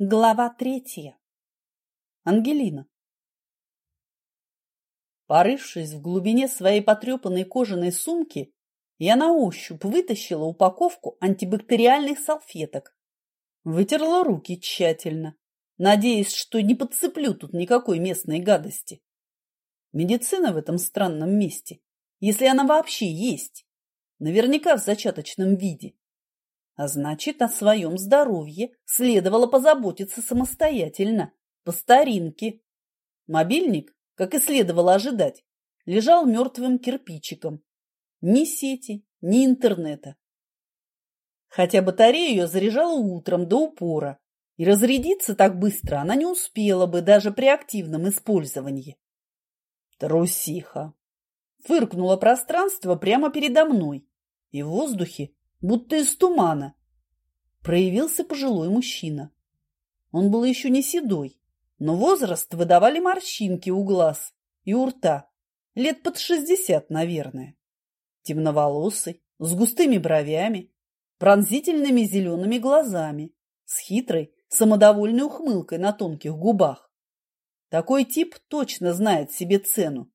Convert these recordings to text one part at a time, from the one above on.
Глава третья. Ангелина. Порывшись в глубине своей потрепанной кожаной сумки, я на ощупь вытащила упаковку антибактериальных салфеток. Вытерла руки тщательно, надеясь, что не подцеплю тут никакой местной гадости. Медицина в этом странном месте, если она вообще есть, наверняка в зачаточном виде, а значит, о своем здоровье следовало позаботиться самостоятельно, по старинке. Мобильник, как и следовало ожидать, лежал мертвым кирпичиком. Ни сети, ни интернета. Хотя батарею ее заряжала утром до упора, и разрядиться так быстро она не успела бы даже при активном использовании. Трусиха! Фыркнуло пространство прямо передо мной, и в воздухе будто из тумана, проявился пожилой мужчина. Он был еще не седой, но возраст выдавали морщинки у глаз и у рта, лет под шестьдесят, наверное. Темноволосый, с густыми бровями, пронзительными зелеными глазами, с хитрой, самодовольной ухмылкой на тонких губах. Такой тип точно знает себе цену.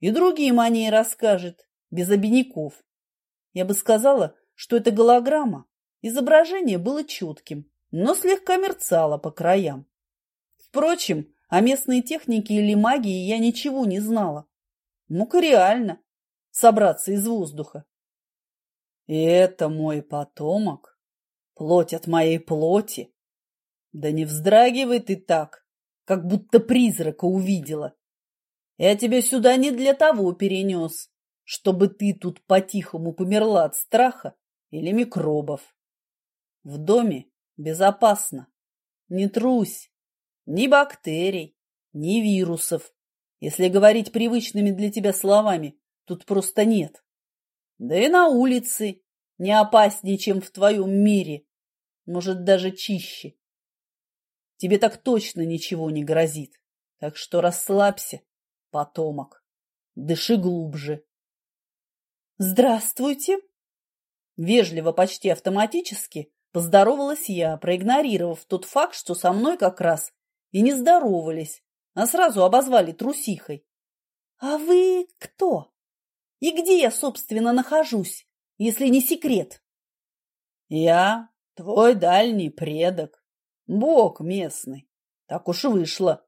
И другие мании расскажет, без обиняков. Я бы сказала, что это голограмма. Изображение было чутким, но слегка мерцало по краям. Впрочем, о местной технике или магии я ничего не знала. Ну-ка реально собраться из воздуха. И это мой потомок, плоть от моей плоти. Да не вздрагивай ты так, как будто призрака увидела. Я тебя сюда не для того перенес, чтобы ты тут по-тихому померла от страха или микробов. В доме безопасно. Не трусь. Ни бактерий, ни вирусов. Если говорить привычными для тебя словами, тут просто нет. Да и на улице не опаснее, чем в твоем мире. Может, даже чище. Тебе так точно ничего не грозит. Так что расслабься, потомок. Дыши глубже. Здравствуйте. Вежливо, почти автоматически поздоровалась я, проигнорировав тот факт, что со мной как раз и не здоровались, а сразу обозвали трусихой. А вы кто? И где я, собственно, нахожусь, если не секрет? Я твой дальний предок, бог местный. Так уж вышло.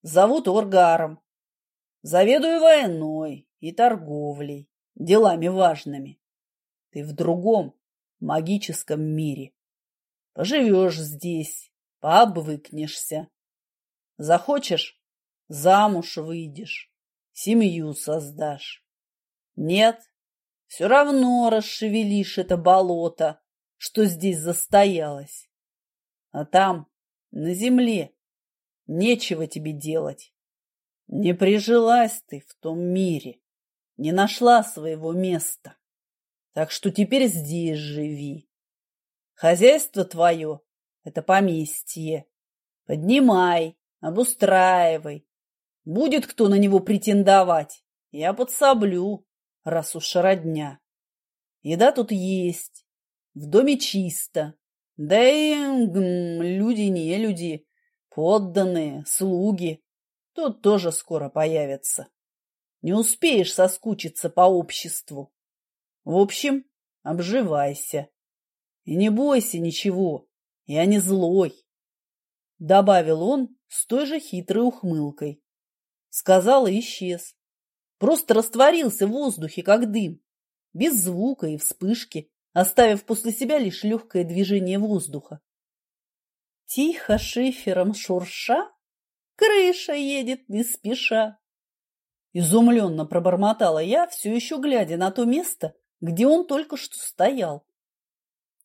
Зовут Оргаром. Заведую войной и торговлей делами важными. Ты в другом магическом мире. Поживешь здесь, пообвыкнешься. Захочешь – замуж выйдешь, семью создашь. Нет, все равно расшевелишь это болото, что здесь застоялось. А там, на земле, нечего тебе делать. Не прижилась ты в том мире не нашла своего места. Так что теперь здесь живи. Хозяйство твое — это поместье. Поднимай, обустраивай. Будет кто на него претендовать, я подсоблю, раз уж родня. Еда тут есть, в доме чисто. Да и люди не люди, подданные, слуги. Тут тоже скоро появятся. Не успеешь соскучиться по обществу. В общем, обживайся. И не бойся ничего, я не злой. Добавил он с той же хитрой ухмылкой. Сказал и исчез. Просто растворился в воздухе, как дым, без звука и вспышки, оставив после себя лишь легкое движение воздуха. Тихо шифером шурша, крыша едет не спеша. Изумленно пробормотала я, все еще глядя на то место, где он только что стоял.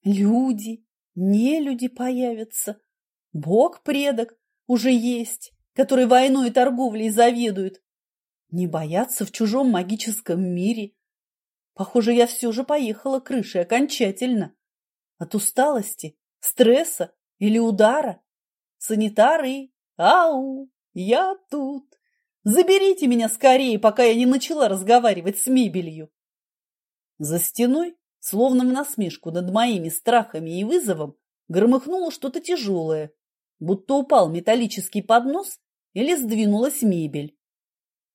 Люди, не люди появятся. Бог-предок уже есть, который войной и торговлей заведует. Не бояться в чужом магическом мире. Похоже, я все же поехала крышей окончательно. От усталости, стресса или удара. Санитары, ау, я тут. Заберите меня скорее, пока я не начала разговаривать с мебелью. За стеной, словно в насмешку над моими страхами и вызовом, громыхнуло что-то тяжелое, будто упал металлический поднос или сдвинулась мебель.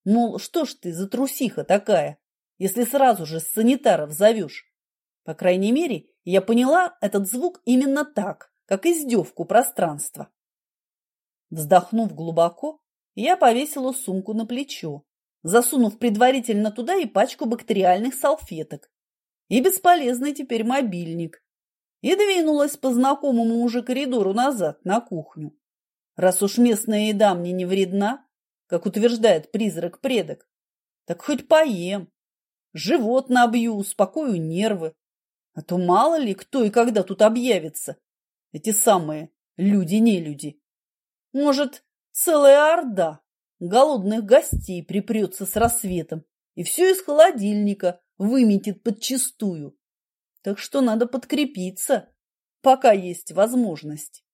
Мол, что ж ты за трусиха такая, если сразу же санитаров зовешь? По крайней мере, я поняла этот звук именно так, как издевку пространства. Вздохнув глубоко, я повесила сумку на плечо, засунув предварительно туда и пачку бактериальных салфеток, и бесполезный теперь мобильник, и двинулась по знакомому уже коридору назад, на кухню. Раз уж местная еда мне не вредна, как утверждает призрак предок, так хоть поем, живот набью, успокою нервы, а то мало ли кто и когда тут объявится, эти самые люди-нелюди. Может, целая орда голодных гостей припрется с рассветом и все из холодильника выметит подчистую. Так что надо подкрепиться, пока есть возможность.